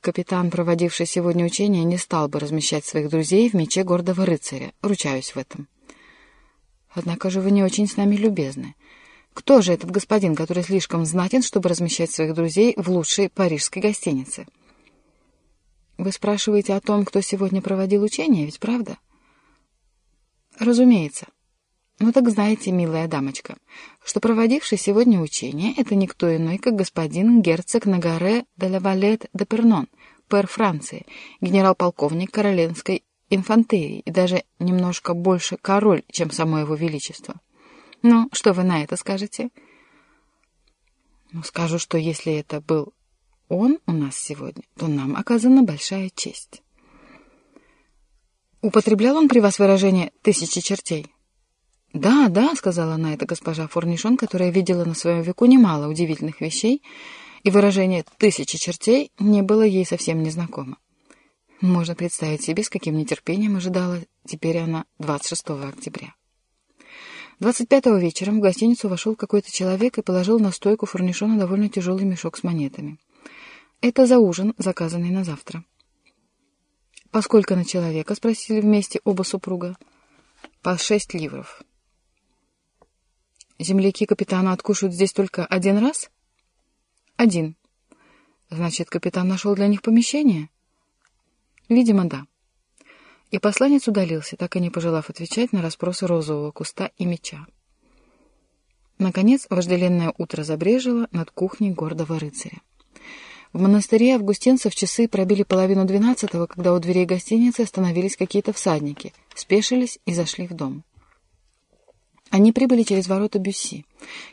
Капитан, проводивший сегодня учение, не стал бы размещать своих друзей в мече гордого рыцаря. Ручаюсь в этом. Однако же вы не очень с нами любезны. Кто же этот господин, который слишком знатен, чтобы размещать своих друзей в лучшей парижской гостинице? Вы спрашиваете о том, кто сегодня проводил учение, ведь правда? Разумеется. Ну так знаете, милая дамочка, что проводивший сегодня учение — это никто иной, как господин герцог Нагаре де ла Валет де Пернон, пэр Франции, генерал-полковник королевской инфантерии и даже немножко больше король, чем само его величество. Ну, что вы на это скажете? Ну, скажу, что если это был он у нас сегодня, то нам оказана большая честь. Употреблял он при вас выражение «тысячи чертей»? «Да, да», — сказала на это госпожа Форнишон, которая видела на своем веку немало удивительных вещей, и выражение «тысячи чертей» не было ей совсем незнакомо. Можно представить себе, с каким нетерпением ожидала теперь она 26 октября. 25-го вечером в гостиницу вошел какой-то человек и положил на стойку Форнишона довольно тяжелый мешок с монетами. Это за ужин, заказанный на завтра. «Поскольку на человека?» — спросили вместе оба супруга. «По шесть ливров». Земляки капитана откушают здесь только один раз? Один. Значит, капитан нашел для них помещение? Видимо, да. И посланец удалился, так и не пожелав отвечать на расспросы розового куста и меча. Наконец, вожделенное утро забрежило над кухней гордого рыцаря. В монастыре августинцев часы пробили половину двенадцатого, когда у дверей гостиницы остановились какие-то всадники, спешились и зашли в дом. Они прибыли через ворота Бюсси,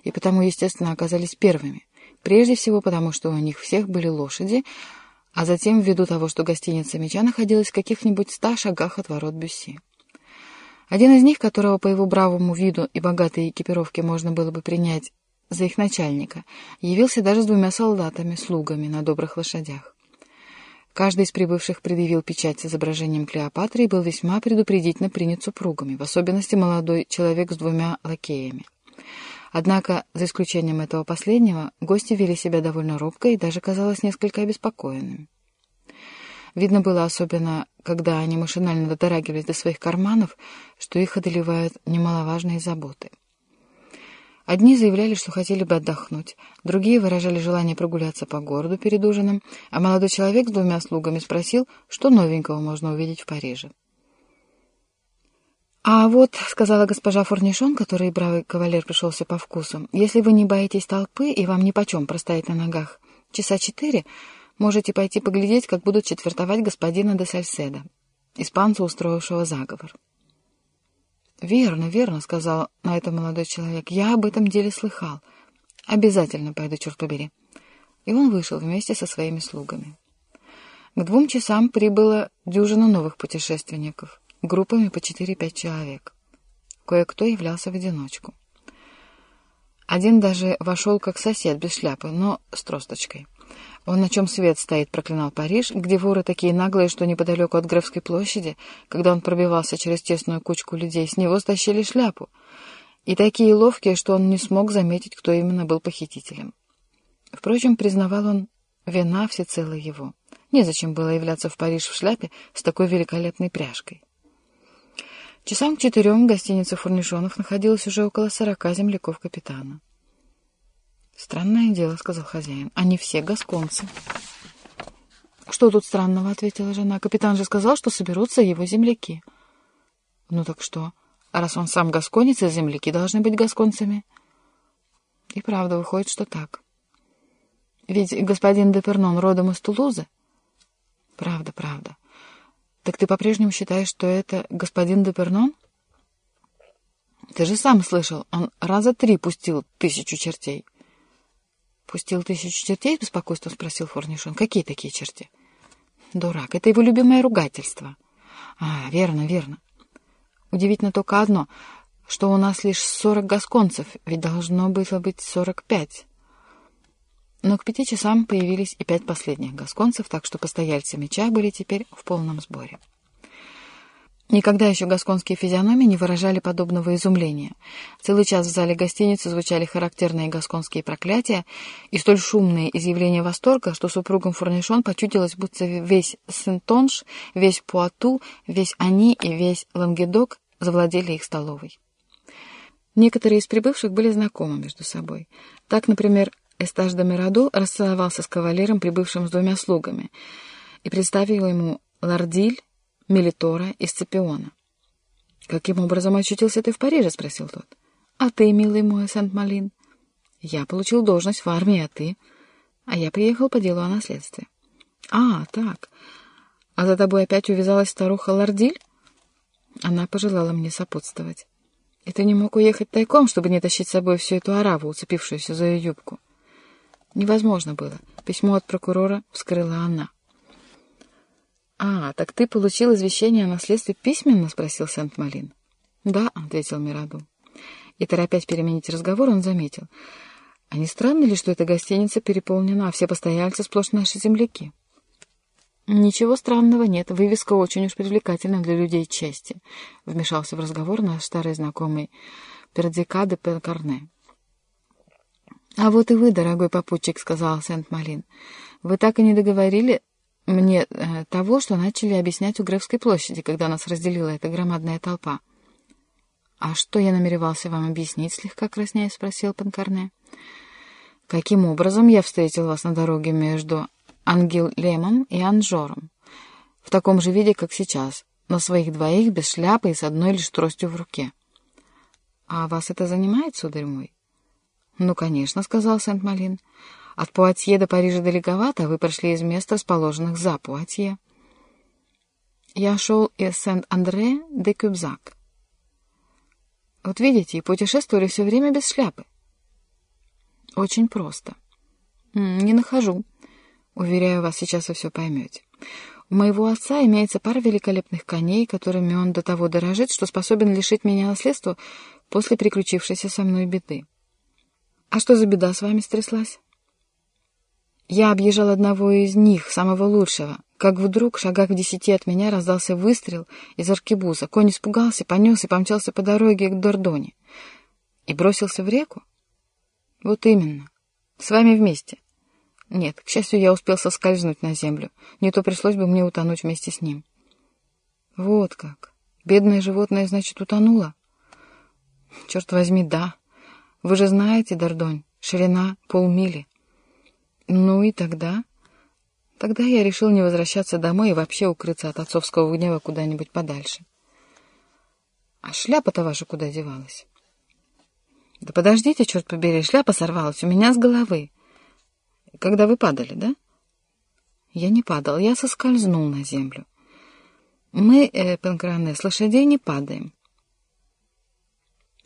и потому, естественно, оказались первыми. Прежде всего потому, что у них всех были лошади, а затем ввиду того, что гостиница Меча находилась в каких-нибудь ста шагах от ворот Бюсси. Один из них, которого по его бравому виду и богатой экипировке можно было бы принять за их начальника, явился даже с двумя солдатами, слугами на добрых лошадях. Каждый из прибывших предъявил печать с изображением Клеопатры и был весьма предупредительно принят супругами, в особенности молодой человек с двумя лакеями. Однако, за исключением этого последнего, гости вели себя довольно робко и даже казалось несколько обеспокоенными. Видно было особенно, когда они машинально дотрагивались до своих карманов, что их одолевают немаловажные заботы. Одни заявляли, что хотели бы отдохнуть, другие выражали желание прогуляться по городу перед ужином, а молодой человек с двумя слугами спросил, что новенького можно увидеть в Париже. «А вот», — сказала госпожа Форнишон, которой бравый кавалер пришелся по вкусу, «если вы не боитесь толпы и вам нипочем простоять на ногах часа четыре, можете пойти поглядеть, как будут четвертовать господина де Сальседа, испанца, устроившего заговор». «Верно, верно», — сказал на это молодой человек. «Я об этом деле слыхал. Обязательно пойду, черт побери». И он вышел вместе со своими слугами. К двум часам прибыло дюжина новых путешественников, группами по 4-5 человек. Кое-кто являлся в одиночку. Один даже вошел как сосед без шляпы, но с тросточкой. Он, на чем свет стоит, проклинал Париж, где воры такие наглые, что неподалеку от Гревской площади, когда он пробивался через тесную кучку людей, с него стащили шляпу. И такие ловкие, что он не смог заметить, кто именно был похитителем. Впрочем, признавал он, вина всецело его. Незачем было являться в Париж в шляпе с такой великолепной пряжкой. Часам к четырем гостиница Фурнишонов находилась уже около сорока земляков капитана. «Странное дело», — сказал хозяин. «Они все гасконцы». «Что тут странного?» — ответила жена. «Капитан же сказал, что соберутся его земляки». «Ну так что? Раз он сам гасконец, и земляки должны быть гасконцами?» «И правда, выходит, что так». «Ведь господин Депернон родом из Тулузы?» «Правда, правда. Так ты по-прежнему считаешь, что это господин Депернон?» «Ты же сам слышал, он раза три пустил тысячу чертей». «Пустил тысячу чертей?» — беспокойством спросил Форнишон. «Какие такие черти?» «Дурак, это его любимое ругательство». «А, верно, верно. Удивительно только одно, что у нас лишь сорок гасконцев, ведь должно было быть сорок пять». Но к пяти часам появились и пять последних гасконцев, так что постояльцы меча были теперь в полном сборе. Никогда еще гасконские физиономии не выражали подобного изумления. Целый час в зале гостиницы звучали характерные гасконские проклятия и столь шумные изъявления восторга, что супругам Фурнишон почудилось, будто весь Сентонж, весь Пуату, весь Ани и весь Лангедок завладели их столовой. Некоторые из прибывших были знакомы между собой. Так, например, Эстаж де Мирадо расцеловался с кавалером, прибывшим с двумя слугами, и представил ему Лардиль, Мелитора и Сципиона. «Каким образом очутился ты в Париже?» — спросил тот. «А ты, милый мой Сент-Малин?» «Я получил должность в армии, а ты?» «А я приехал по делу о наследстве». «А, так. А за тобой опять увязалась старуха Лардиль?» Она пожелала мне сопутствовать. «И ты не мог уехать тайком, чтобы не тащить с собой всю эту ораву, уцепившуюся за ее юбку?» «Невозможно было. Письмо от прокурора вскрыла она». «А, так ты получил извещение о наследстве письменно?» — спросил Сент-Малин. «Да», — ответил Мираду. И, торопясь переменить разговор, он заметил. «А не странно ли, что эта гостиница переполнена, а все постояльцы сплошь наши земляки?» «Ничего странного нет, вывеска очень уж привлекательна для людей чести», — вмешался в разговор наш старый знакомый Пердика де Пенкарне. «А вот и вы, дорогой попутчик», — сказал Сент-Малин. «Вы так и не договорили мне э, того, что начали объяснять у Гревской площади, когда нас разделила эта громадная толпа. — А что я намеревался вам объяснить? — слегка краснея спросил Панкарне. — Каким образом я встретил вас на дороге между Ангел-Лемом и Анжором? В таком же виде, как сейчас, на своих двоих, без шляпы и с одной лишь тростью в руке. — А вас это занимает, сударь мой? — Ну, конечно, — сказал Сент-Малин. От Пуатье до Парижа далековато, а вы прошли из мест, расположенных за Пуатье. Я шел из Сент-Андре де Кюбзак. Вот видите, и путешествовали все время без шляпы. Очень просто. Не нахожу. Уверяю вас, сейчас вы все поймете. У моего отца имеется пара великолепных коней, которыми он до того дорожит, что способен лишить меня наследства после приключившейся со мной беды. А что за беда с вами стряслась? Я объезжал одного из них, самого лучшего, как вдруг, шагах в десяти от меня, раздался выстрел из аркебуза. Конь испугался, понес и помчался по дороге к Дордоне. И бросился в реку? Вот именно. С вами вместе. Нет, к счастью, я успел соскользнуть на землю. Не то пришлось бы мне утонуть вместе с ним. Вот как. Бедное животное, значит, утонуло? Черт возьми, да. Вы же знаете, Дордонь, ширина полмили. Ну и тогда? Тогда я решил не возвращаться домой и вообще укрыться от отцовского гнева куда-нибудь подальше. А шляпа-то ваша куда девалась? Да подождите, черт побери, шляпа сорвалась у меня с головы. Когда вы падали, да? Я не падал, я соскользнул на землю. Мы, э, Панкране, с лошадей не падаем.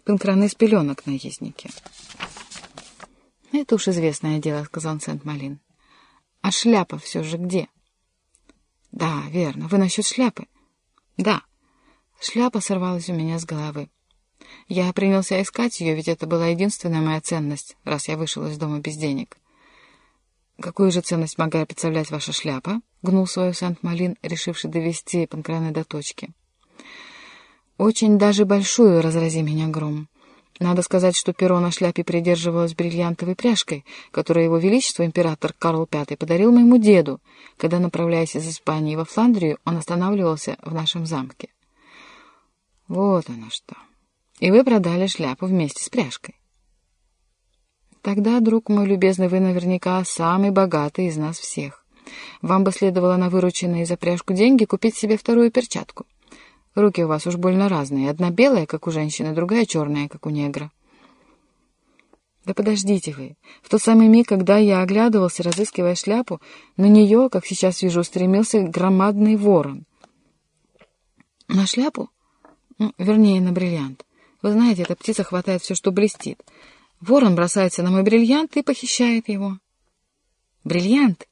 Панкране с пеленок на езнике. — Это уж известное дело, — сказал Сент-Малин. — А шляпа все же где? — Да, верно. Вы насчет шляпы? — Да. Шляпа сорвалась у меня с головы. Я принялся искать ее, ведь это была единственная моя ценность, раз я вышел из дома без денег. — Какую же ценность могла представлять ваша шляпа? — гнул свою Сент-Малин, решивший довести Панкрана до точки. — Очень даже большую, разрази меня гром. Надо сказать, что перо на шляпе придерживалось бриллиантовой пряжкой, которую его величество, император Карл V, подарил моему деду, когда, направляясь из Испании во Фландрию, он останавливался в нашем замке. Вот оно что. И вы продали шляпу вместе с пряжкой. Тогда, друг мой любезный, вы наверняка самый богатый из нас всех. Вам бы следовало на вырученные за пряжку деньги купить себе вторую перчатку. Руки у вас уж больно разные. Одна белая, как у женщины, другая черная, как у негра. Да подождите вы. В тот самый миг, когда я оглядывался, разыскивая шляпу, на нее, как сейчас вижу, стремился громадный ворон. На шляпу? Ну, вернее, на бриллиант. Вы знаете, эта птица хватает все, что блестит. Ворон бросается на мой бриллиант и похищает его. Бриллиант?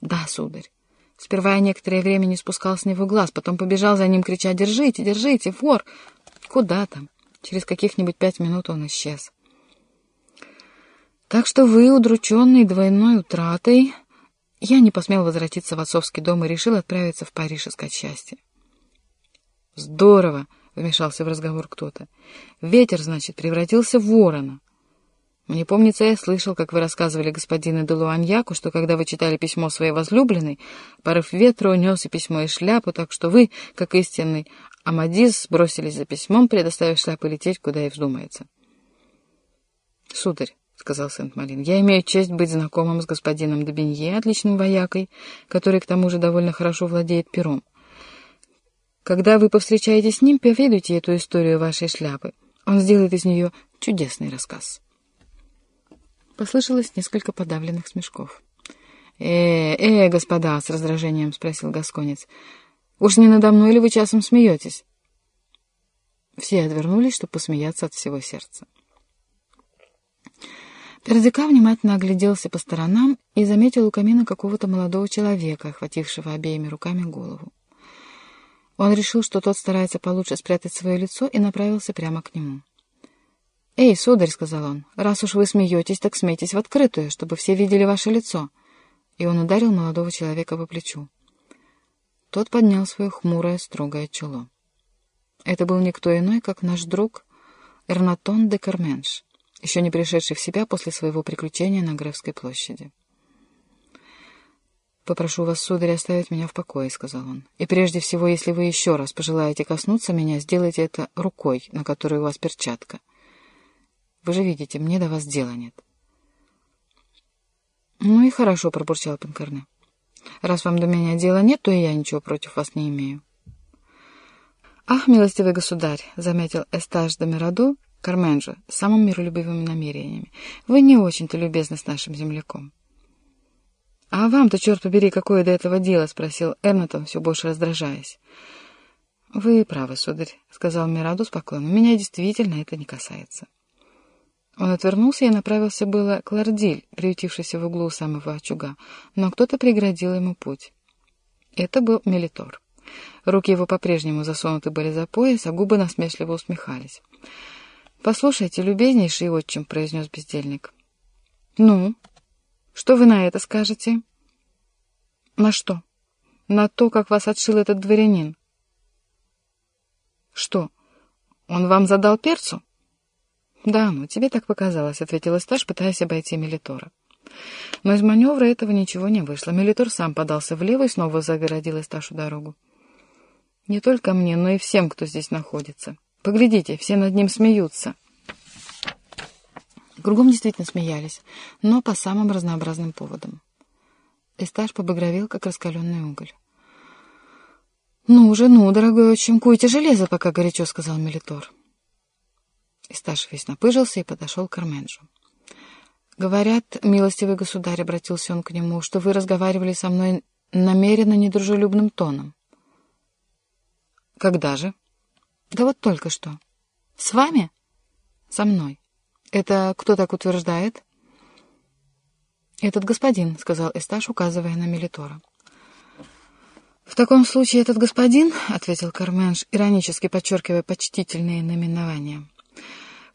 Да, сударь. Сперва я некоторое время не спускал с него глаз, потом побежал за ним, крича «Держите, держите, вор!» Куда там? Через каких-нибудь пять минут он исчез. Так что вы, удрученный двойной утратой, я не посмел возвратиться в отцовский дом и решил отправиться в Париж искать счастье. Здорово, вмешался в разговор кто-то. Ветер, значит, превратился в ворона. Мне помнится, я слышал, как вы рассказывали господину Делуаньяку, что когда вы читали письмо своей возлюбленной, порыв ветра унес и письмо, и шляпу, так что вы, как истинный Амадис, бросились за письмом, предоставив шляпу лететь, куда и вздумается. — Сударь, — сказал Сент-Малин, — я имею честь быть знакомым с господином Добенье, отличным воякой, который, к тому же, довольно хорошо владеет пером. Когда вы повстречаетесь с ним, поведайте эту историю вашей шляпы. Он сделает из нее чудесный рассказ. Послышалось несколько подавленных смешков. «Э, э, господа!» — с раздражением спросил Гасконец. «Уж не надо мной ли вы часом смеетесь?» Все отвернулись, чтобы посмеяться от всего сердца. Пердика внимательно огляделся по сторонам и заметил у камина какого-то молодого человека, охватившего обеими руками голову. Он решил, что тот старается получше спрятать свое лицо, и направился прямо к нему. «Эй, сударь», — сказал он, — «раз уж вы смеетесь, так смейтесь в открытую, чтобы все видели ваше лицо». И он ударил молодого человека по плечу. Тот поднял свое хмурое, строгое чело. Это был никто иной, как наш друг Эрнатон де Карменш, еще не пришедший в себя после своего приключения на Гревской площади. «Попрошу вас, сударь, оставить меня в покое», — сказал он. «И прежде всего, если вы еще раз пожелаете коснуться меня, сделайте это рукой, на которой у вас перчатка». Вы же видите, мне до вас дела нет. Ну и хорошо, пробурчал Пинкарне. Раз вам до меня дела нет, то и я ничего против вас не имею. Ах, милостивый государь, заметил Эстаж де Мирадо, Карменджо, с самыми миролюбивыми намерениями. Вы не очень-то любезны с нашим земляком. — А вам-то, черт побери, какое до этого дело? — спросил Эрнатон, все больше раздражаясь. — Вы правы, сударь, — сказал Мираду спокойно. — Меня действительно это не касается. Он отвернулся и направился было к Лордиль, приютившийся в углу самого очага, но кто-то преградил ему путь. Это был Мелитор. Руки его по-прежнему засунуты были за пояс, а губы насмешливо усмехались. «Послушайте, любезнейший отчим», — произнес бездельник. «Ну, что вы на это скажете?» «На что?» «На то, как вас отшил этот дворянин». «Что, он вам задал перцу?» «Да, ну, тебе так показалось», — ответил Эстаж, пытаясь обойти Мелитора. Но из маневра этого ничего не вышло. Мелитор сам подался влево и снова загородил Эсташу дорогу. «Не только мне, но и всем, кто здесь находится. Поглядите, все над ним смеются». Кругом действительно смеялись, но по самым разнообразным поводам. Эстаж побагровел, как раскаленный уголь. «Ну уже, ну, дорогой отчим, куйте железо, пока горячо», — сказал Мелитор. Исташ весь напыжился и подошел к Арменджу. «Говорят, милостивый государь, — обратился он к нему, — что вы разговаривали со мной намеренно недружелюбным тоном». «Когда же?» «Да вот только что». «С вами?» «Со мной». «Это кто так утверждает?» «Этот господин», — сказал Эсташ, указывая на Мелитора. «В таком случае этот господин», — ответил Карменш, иронически подчеркивая почтительные наименования, —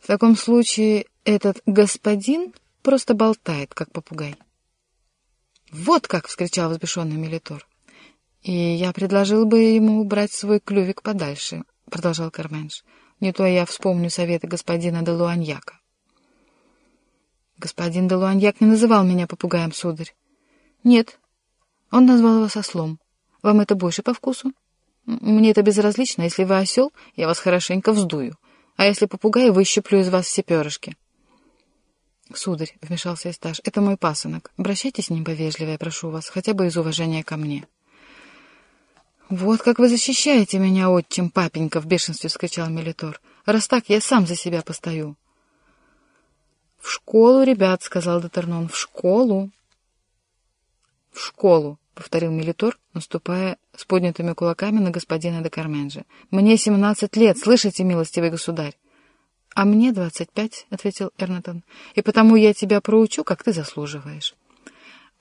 в таком случае этот господин просто болтает, как попугай. «Вот как!» — вскричал взбешенный Мелитор. «И я предложил бы ему убрать свой клювик подальше», — продолжал Карменш. «Не то я вспомню советы господина де Луаньяка». «Господин де Луаньяк не называл меня попугаем, сударь». «Нет, он назвал его сослом. Вам это больше по вкусу?» «Мне это безразлично. Если вы осел, я вас хорошенько вздую. А если попугай, выщеплю из вас все перышки. Сударь, — вмешался Эстаж, — это мой пасынок. Обращайтесь с ним повежливее, прошу вас, хотя бы из уважения ко мне. «Вот как вы защищаете меня, отчим, папенька!» — в бешенстве вскричал Мелитор. «Раз так, я сам за себя постою». «В школу, ребят!» — сказал Дотернон. «В школу!» «В школу!» — повторил Мелитор, наступая с поднятыми кулаками на господина де Карменджа. «Мне семнадцать лет, слышите, милостивый государь?» «А мне двадцать пять», — ответил Эрнатон, — «и потому я тебя проучу, как ты заслуживаешь».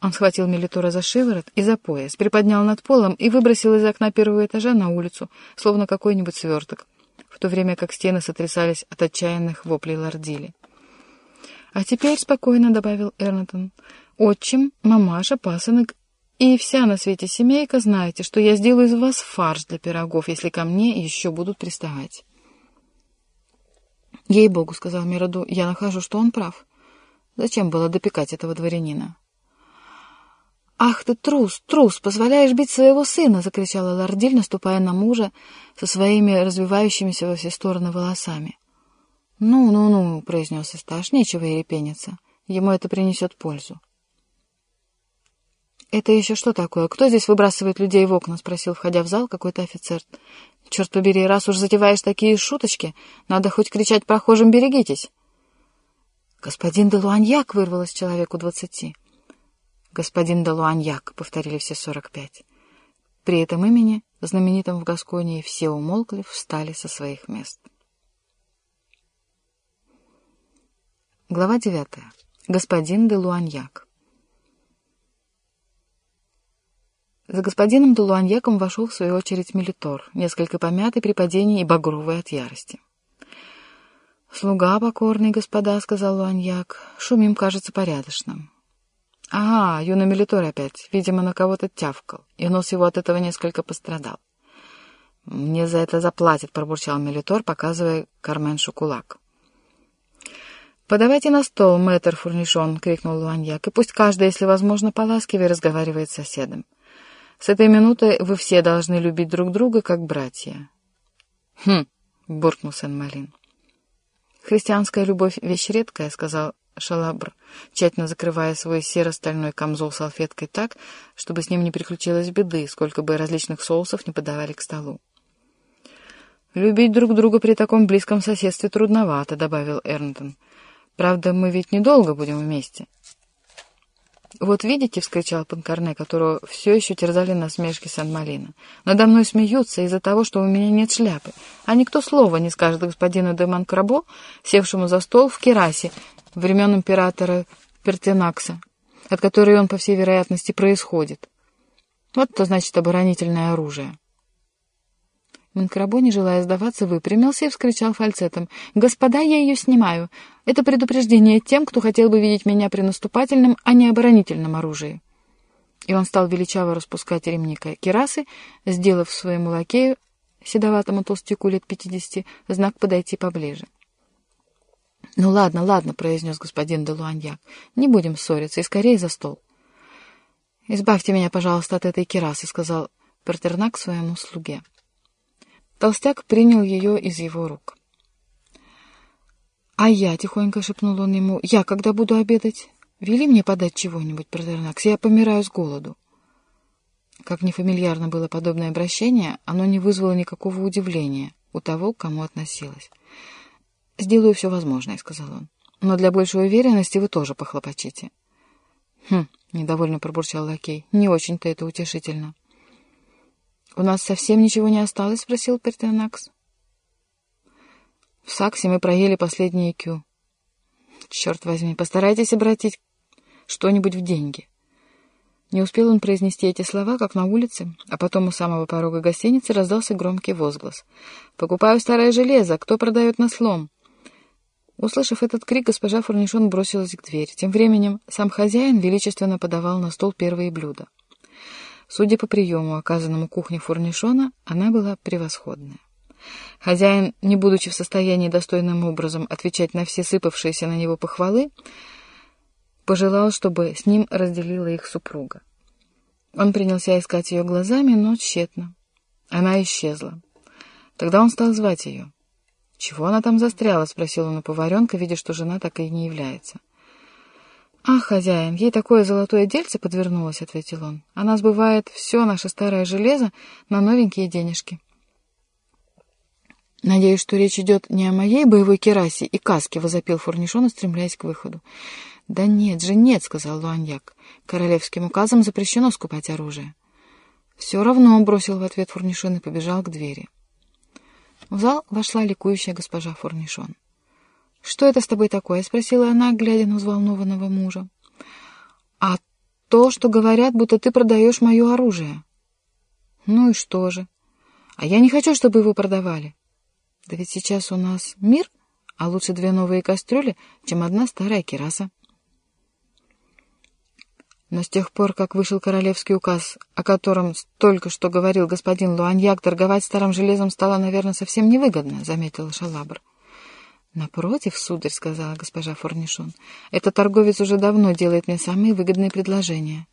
Он схватил Мелитора за шиворот и за пояс, приподнял над полом и выбросил из окна первого этажа на улицу, словно какой-нибудь сверток, в то время как стены сотрясались от отчаянных воплей лордили. «А теперь спокойно», — добавил Эрнатон, — «отчим, мамаша, пасынок и вся на свете семейка знаете, что я сделаю из вас фарш для пирогов, если ко мне еще будут приставать. Ей-богу, — сказал Мираду, — я нахожу, что он прав. Зачем было допекать этого дворянина? «Ах ты, трус, трус, позволяешь бить своего сына!» — закричала Лордиль, наступая на мужа со своими развивающимися во все стороны волосами. «Ну, ну, ну», — произнес Исташ, — «нечего и репениться. Ему это принесет пользу». «Это еще что такое? Кто здесь выбрасывает людей в окна?» — спросил, входя в зал, какой-то офицер. «Черт побери, раз уж затеваешь такие шуточки, надо хоть кричать прохожим «берегитесь». «Господин де Луаньяк!» — вырвалось человеку двадцати. «Господин де Луаньяк!» — повторили все сорок пять. При этом имени, знаменитом в Гасконии, все умолкли, встали со своих мест. Глава девятая. Господин де За господином Дулуаньяком вошел в свою очередь Мелитор, несколько помятый при падении и багровый от ярости. «Слуга покорный, господа», — сказал Луаньяк, — «шумим кажется порядочным». «Ага, юный Мелитор опять, видимо, на кого-то тявкал, и нос его от этого несколько пострадал». «Мне за это заплатят», — пробурчал Мелитор, показывая Карменшу кулак. «Подавайте на стол, мэтр Фурнишон!» — крикнул Луаньяк. «И пусть каждый, если возможно, поласкивее разговаривает с соседом. С этой минуты вы все должны любить друг друга, как братья. — Хм, — буркнул Сен-Малин. — Христианская любовь — вещь редкая, — сказал Шалабр, тщательно закрывая свой серо-стальной камзол салфеткой так, чтобы с ним не приключилось беды, сколько бы различных соусов не подавали к столу. «Любить друг друга при таком близком соседстве трудновато», — добавил Эрнтон. «Правда, мы ведь недолго будем вместе». «Вот видите», — вскричал Панкарне, которого все еще терзали насмешки Сан-Малина. «Надо мной смеются из-за того, что у меня нет шляпы, а никто слова не скажет господину де Манкрабо, севшему за стол в Керасе времен императора Пертенакса, от которой он, по всей вероятности, происходит. Вот то значит оборонительное оружие». Манкрабо, не желая сдаваться, выпрямился и вскричал фальцетом. «Господа, я ее снимаю. Это предупреждение тем, кто хотел бы видеть меня при наступательном, а не оборонительном оружии». И он стал величаво распускать ремни керасы, сделав своему лакею, седоватому толстяку лет пятидесяти, знак подойти поближе. «Ну ладно, ладно», — произнес господин де Луаньяк, — «не будем ссориться и скорее за стол». «Избавьте меня, пожалуйста, от этой керасы», — сказал Пертернак своему слуге. Толстяк принял ее из его рук. «А я», — тихонько шепнул он ему, — «я когда буду обедать? Вели мне подать чего-нибудь, Протернакс, я помираю с голоду». Как нефамильярно было подобное обращение, оно не вызвало никакого удивления у того, к кому относилось. «Сделаю все возможное», — сказал он. «Но для большей уверенности вы тоже похлопочите». «Хм», — недовольно пробурчал лакей, — «не очень-то это утешительно». «У нас совсем ничего не осталось?» — спросил Пертенакс. «В Саксе мы проели последние кю. Черт возьми, постарайтесь обратить что-нибудь в деньги». Не успел он произнести эти слова, как на улице, а потом у самого порога гостиницы раздался громкий возглас. «Покупаю старое железо! Кто продает на слом?» Услышав этот крик, госпожа Фурнишон бросилась к двери. Тем временем сам хозяин величественно подавал на стол первые блюда. Судя по приему, оказанному кухне Фурнишона, она была превосходная. Хозяин, не будучи в состоянии достойным образом отвечать на все сыпавшиеся на него похвалы, пожелал, чтобы с ним разделила их супруга. Он принялся искать ее глазами, но тщетно. Она исчезла. Тогда он стал звать ее. «Чего она там застряла?» — спросил он у поваренка, видя, что жена так и не является. «Ах, хозяин, ей такое золотое дельце подвернулось», — ответил он. «Она сбывает все наше старое железо на новенькие денежки». «Надеюсь, что речь идет не о моей боевой керасе и каске», — возопил Фурнишон, устремляясь к выходу. «Да нет же, нет», — сказал Луаньяк. «Королевским указом запрещено скупать оружие». «Все равно», — бросил в ответ Фурнишон и побежал к двери. В зал вошла ликующая госпожа Фурнишон. «Что это с тобой такое?» — спросила она, глядя на взволнованного мужа. «А то, что говорят, будто ты продаешь мое оружие». «Ну и что же? А я не хочу, чтобы его продавали. Да ведь сейчас у нас мир, а лучше две новые кастрюли, чем одна старая кераса». Но с тех пор, как вышел королевский указ, о котором только что говорил господин Луаньяк, торговать старым железом стало, наверное, совсем невыгодно, — заметила Шалабр. «Напротив, сударь, — сказала госпожа Форнишон, — этот торговец уже давно делает мне самые выгодные предложения.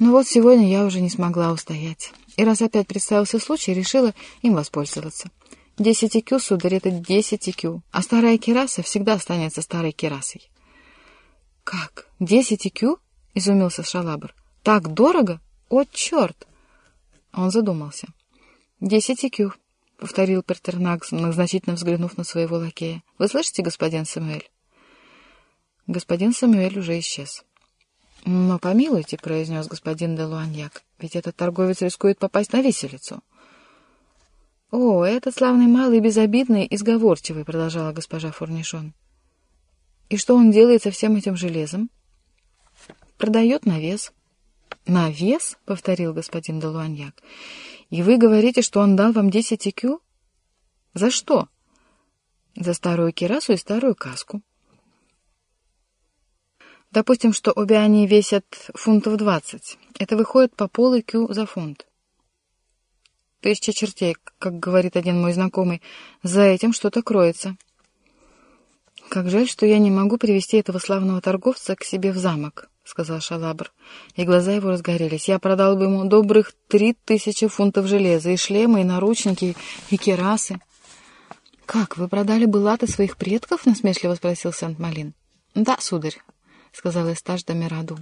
Но вот сегодня я уже не смогла устоять. И раз опять представился случай, решила им воспользоваться. Десять икю, сударь, это десять икю, а старая кераса всегда останется старой керасой». «Как? Десять икю?» — изумился Шалабр. «Так дорого? О, черт!» Он задумался. «Десять икю», — повторил Пертернак, многозначительно взглянув на своего лакея. «Вы слышите, господин Самуэль?» Господин Самуэль уже исчез. «Но помилуйте», — произнес господин де Луаньяк, «ведь этот торговец рискует попасть на виселицу». «О, этот славный малый, безобидный и сговорчивый», — продолжала госпожа Фурнишон. «И что он делает со всем этим железом?» Продает на вес. На вес? — повторил господин Делуаньяк. И вы говорите, что он дал вам десять икю? За что? За старую кирасу и старую каску. Допустим, что обе они весят фунтов двадцать. Это выходит по пол икю за фунт. Тысяча чертей, как говорит один мой знакомый, за этим что-то кроется. Как жаль, что я не могу привести этого славного торговца к себе в замок. — сказал Шалабр, и глаза его разгорелись. «Я продал бы ему добрых три тысячи фунтов железа, и шлемы, и наручники, и керасы». «Как, вы продали бы латы своих предков?» — насмешливо спросил Сент-Малин. «Да, сударь», — сказал Эстаж Домираду.